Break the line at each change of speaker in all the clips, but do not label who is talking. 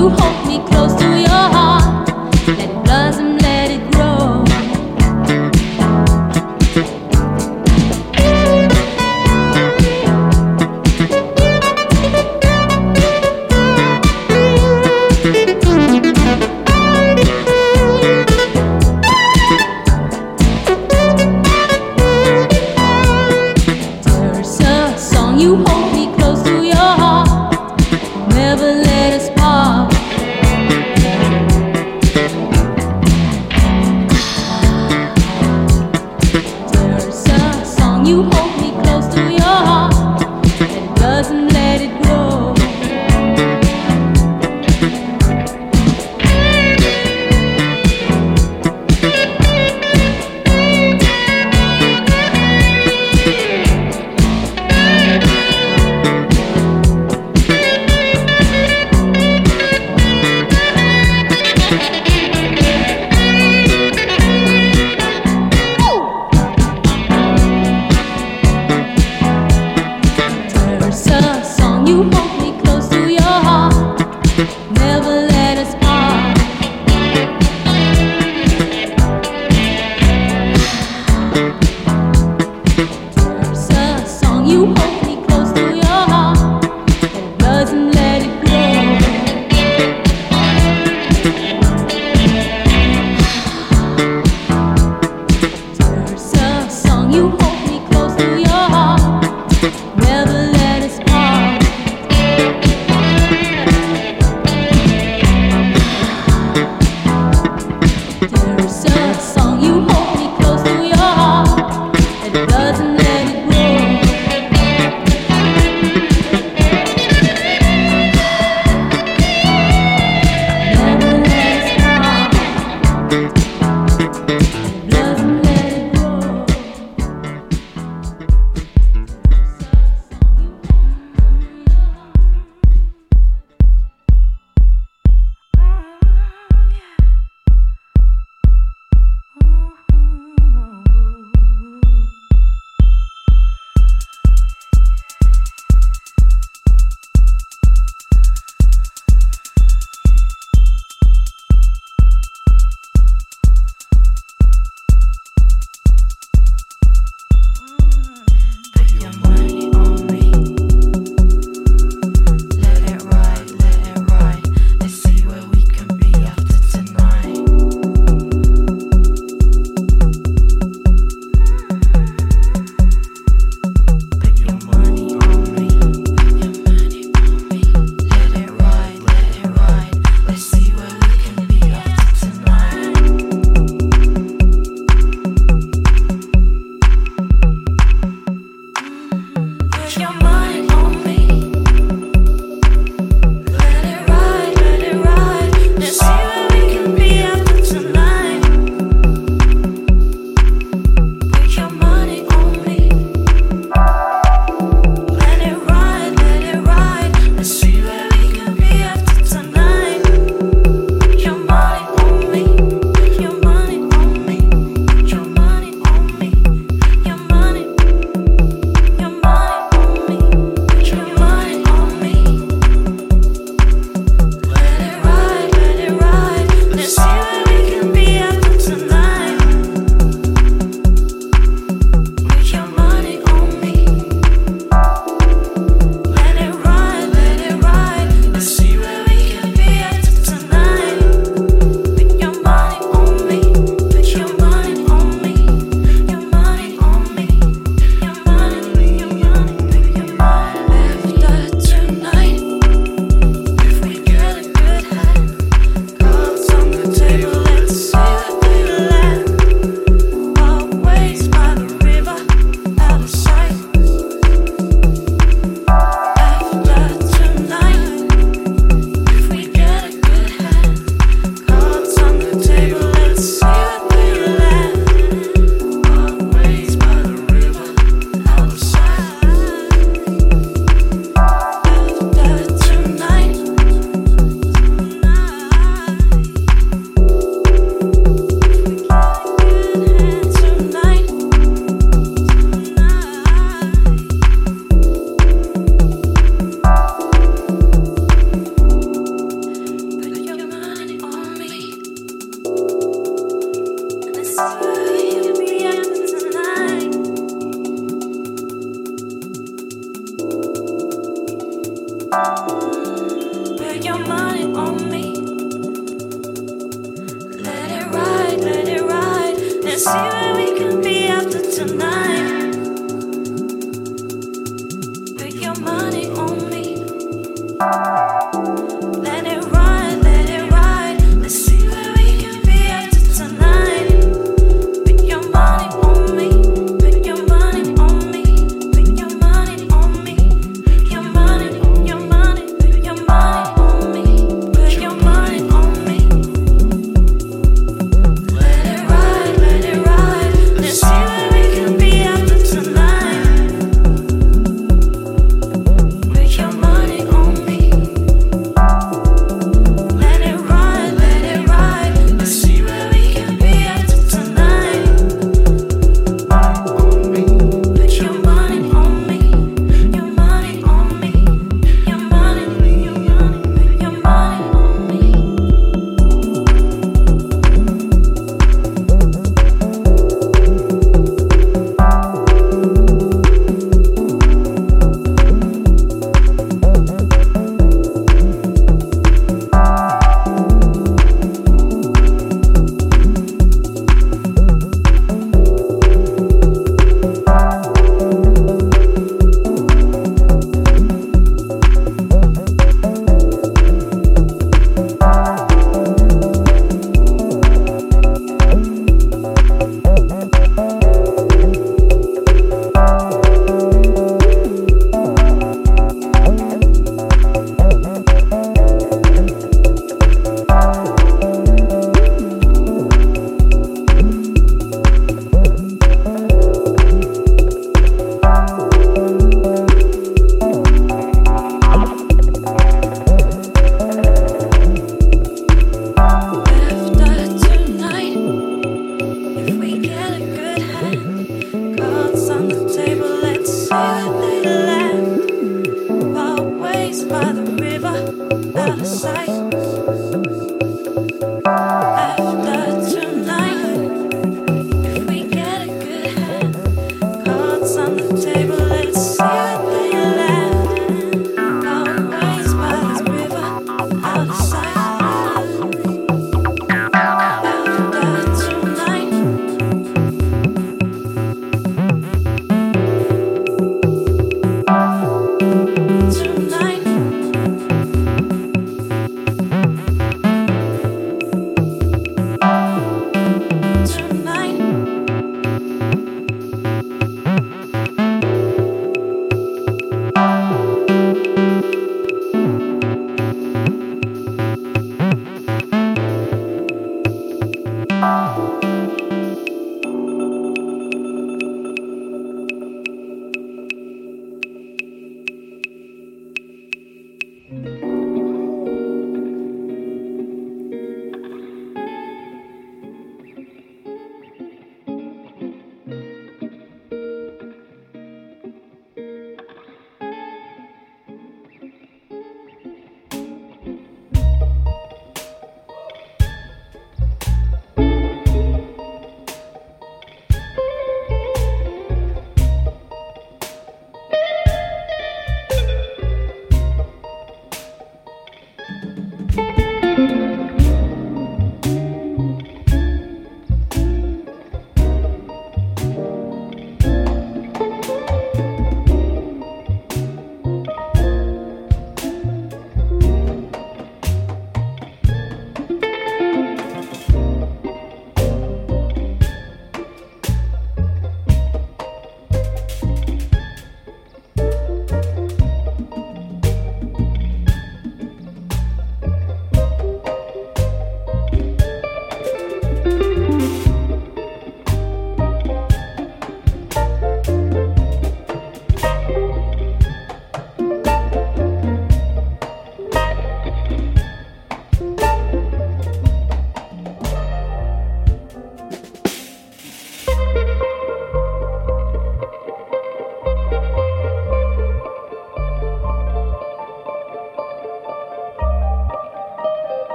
Never let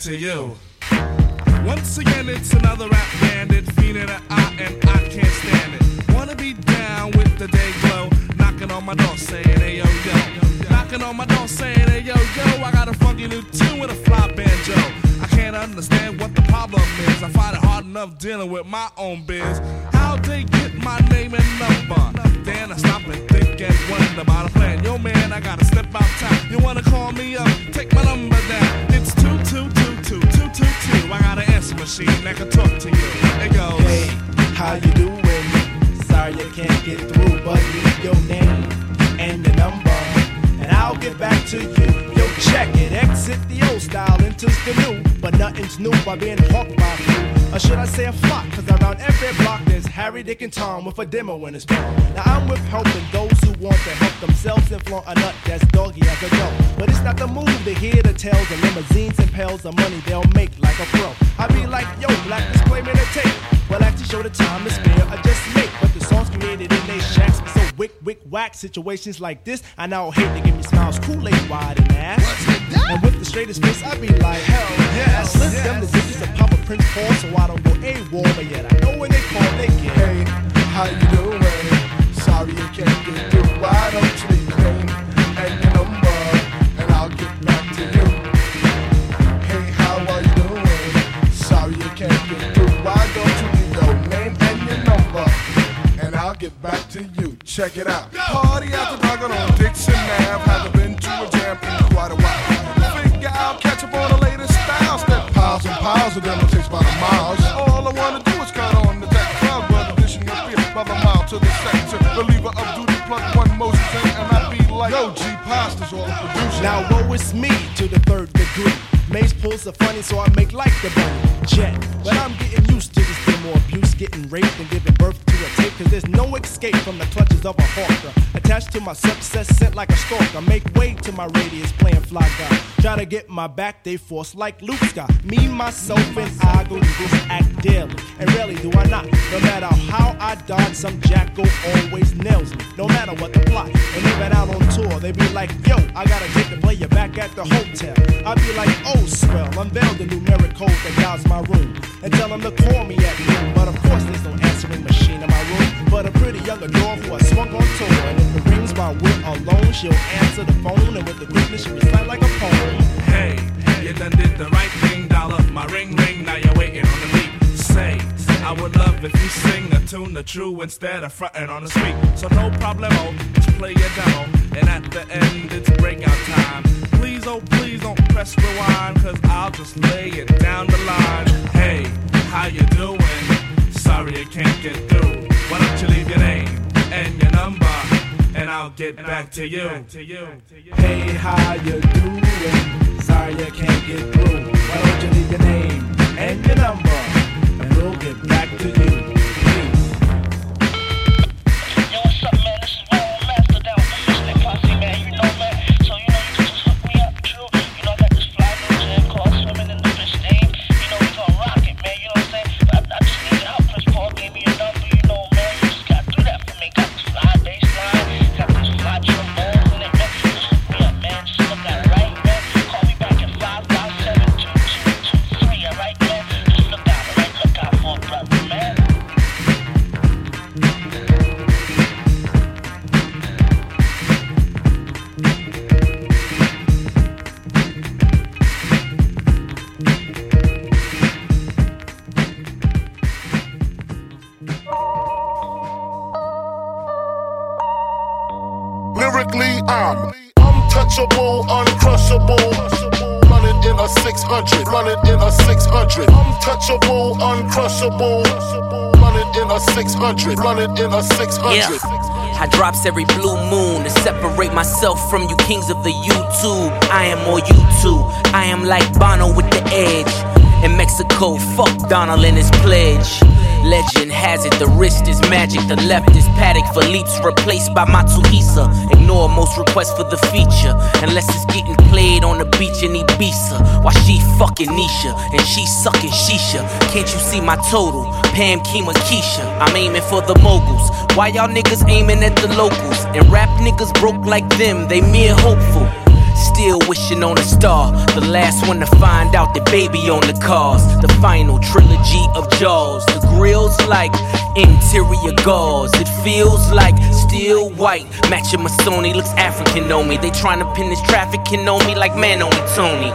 to you. Once again, it's another rap bandit, feeling an eye, and I can't stand it. Wanna be down with the day glow, knocking on my door saying, hey yo yo. Knocking on my door saying, hey yo yo, I got a funky new tune with a fly banjo. I can't understand what the problem is. I find it hard enough dealing with my own biz. How they get my name and number? Then I stop and think and wonder about a plan. Yo man, I gotta step out time. You wanna call me up? Take my machine that can talk to you. It goes.
Hey, how you doing? Sorry I can't get through, but leave your name and your number, and I'll get back to you. Yo, check it. Exit the old style, enters the new, but nothing's new by being hawked by few. Or should I say a flock? Cause around every block there's Harry, Dick, and Tom with a demo in his palm. Now I'm with helping those who want to help themselves and flaunt a nut that's doggy as a dog. But it's not the move to hear the tales of limousines and pails of money they'll make like a pro. I be like, yo, black disclaimer to tape. Well, I actually show the time to spare, I just make. But the songs created in they shacks so wick, wick, whack. Situations like this, I now hate to give me smiles, Kool-Aid wide and ass. And with the straightest face, I be like, hell yes. I slip them the digits of Papa Prince Paul so I don't go AWOL. But yet I know when they call, they get.
Hey, how you doing? Sorry you can't get through. Why don't you leave Check it out. Party
my success, sent like a stalker. Make way to my radius, playing fly guy. Try to get my back, they force like Luke Scott. Me, myself, and I go through this act daily. And rarely do I not. No matter how I dodge, some jackal always nails me. No matter what the plot. And even out on tour, they be like, yo, I gotta get the player back at the hotel. I be like, oh, swell, unveil the numeric code that guides my room. And tell them to call me at noon. But of course, there's no answering machine in my room. But a pretty young adore who I swung on tour. And if it rings my will alone, she'll answer the phone. And with the quickness, she recite like a poem.
Hey, you done did the right thing, dollar. My ring ring, now you're waiting on the beat. I would love if you sing a tune the true instead of fronting on the street. So no problemo, oh, just play your demo. And at the end, it's breakout time. Please, oh please don't press rewind, cause I'll just lay it down the line. Hey, how you doing? Sorry I can't get through. Why don't you leave your name and your number? And I'll get back to you.
Hey, how you doing? Sorry I can't get through. Why don't you leave your name and your number? We'll get back to you.
600.
Yeah. I drops every blue moon to separate myself from you kings of the YouTube. I am more YouTube. I am like Bono with the edge. In Mexico, fuck Donald and his pledge. Legend has it, the wrist is magic, the left is Patek for leaps replaced by Matsuhisa. Ignore most requests for the feature, unless it's getting played on the beach in Ibiza. While she fucking Nisha and she sucking Shisha. Can't you see my total? Pam, Kima, Keisha. I'm aiming for the moguls. Why y'all niggas aiming at the locals? And rap niggas broke like them, they mere hopeful. Still wishing on a star. The last one to find out the baby on the cars. The final trilogy of Jaws. The grill's like interior gauze. It feels like steel white. Matching my Sony looks African on me. They trying to pin this trafficking on me like man on Tony.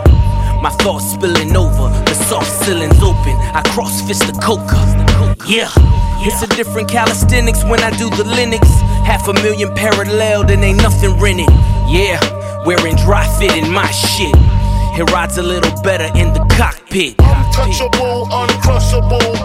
My thoughts spilling over, the soft ceilings open. I cross fist the coca. Yeah, it's a different calisthenics when I do the Linux. Half a million parallel, then ain't nothing rented. Yeah, wearing dry fit in my shit. It rides a little better in the cockpit.
Untouchable, uncrushable.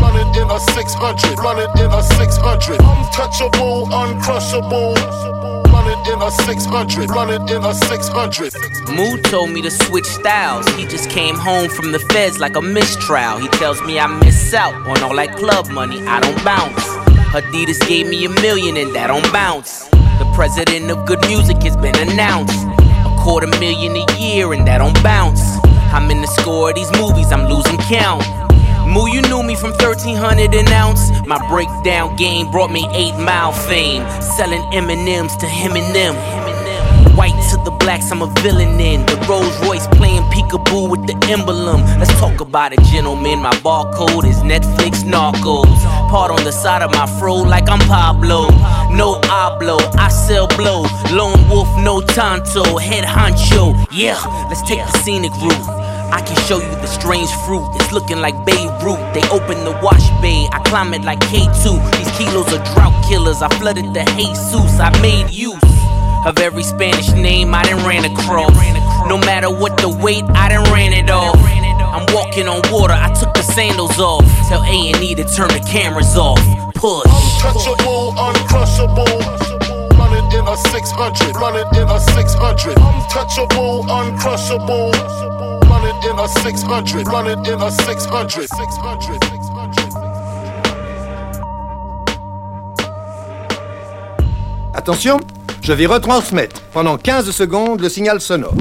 Running in a 600, running in a 600. Untouchable, uncrushable. Running in a 600, running in a 600.
Moo told me to switch styles. He just came home from the feds like a mistrial. He tells me I miss out on all that club money. I don't bounce. Adidas gave me a million and that don't bounce. The president of G.O.O.D. Music has been announced. A quarter million a year and that don't bounce. I'm in the score of these movies, I'm losing count. Moo, you knew me from 1300 an ounce. My breakdown game brought me 8 mile fame. Selling M&M's to him and them. White to the blacks, I'm a villain in. The Rolls Royce playing peekaboo with the emblem. Let's talk about it, gentlemen. My barcode is Netflix Narcos. Part on the side of my fro like I'm Pablo. No hablo, I sell blow. Lone wolf, no tanto. Head honcho. Yeah, let's take the scenic route. I can show you the strange fruit. It's looking like Beirut. They open the wash bay. I climb it like K2. These kilos are drought killers. I flooded the Jesus. I made use of every Spanish name I done ran across. No matter what the weight, I done ran it off. I'm walking on water. I took the sandals off. Tell A and E to turn the cameras off. Push.
Untouchable, uncrushable. Running in a 600, running in a 600. Untouchable, uncrushable. Running in a 600, running in a 600. 600. 600.
Attention, je vais retransmettre pendant 15 secondes le signal sonore.